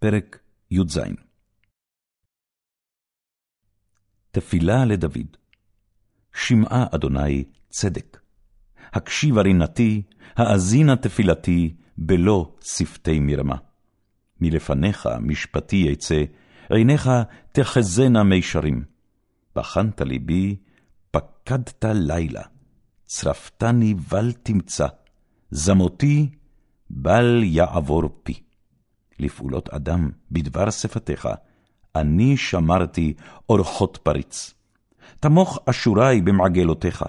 פרק י"ז תפילה לדוד שמעה אדוני צדק. הקשיבה רינתי, האזינה תפילתי, בלא שפתי מרמה. מלפניך משפטי יצא, עיניך תחזינה מישרים. בחנת ליבי, פקדת לילה, צרפתני בל תמצא, זמותי בל יעבור פי. לפעולות אדם בדבר שפתיך, אני שמרתי אורחות פריץ. תמוך אשורי במעגלותיך,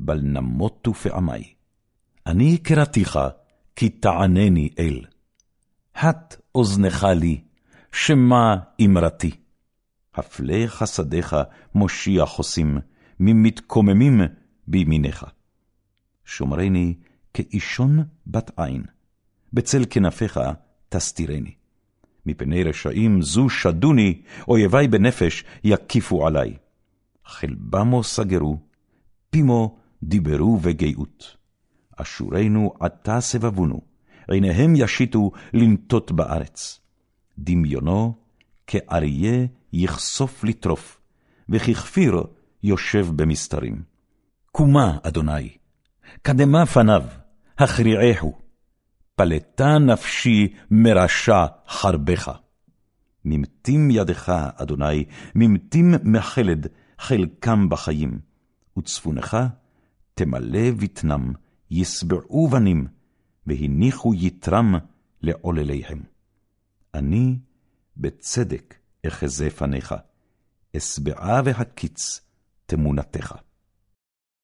בל נמותו פעמי. אני קראתיך, כי תענני אל. הט אוזנך לי, שמע אמרתי. הפלא חסדיך מושיע חוסים, ממתקוממים בימיניך. שומרני כאישון בת עין, בצל כנפיך תסתירני. מפני רשעים זו שדוני, אויבי בנפש יקיפו עלי. חלבמו סגרו, פימו דיברו בגאות. אשורנו עתה סבבונו, עיניהם ישיתו לנטות בארץ. דמיונו כאריה יכסוף לטרוף, וככפיר יושב במסתרים. קומה, אדוני, קדמה פניו, הכריעהו. פלטה נפשי מרשע חרבך. ממתים ידך, אדוני, ממתים מחלד, חלקם בחיים, וצפונך תמלא בטנם, ישבעו בנים, והניחו יתרם לעולליהם. אני בצדק אחזה פניך, אשבעה והקיץ תמונתך.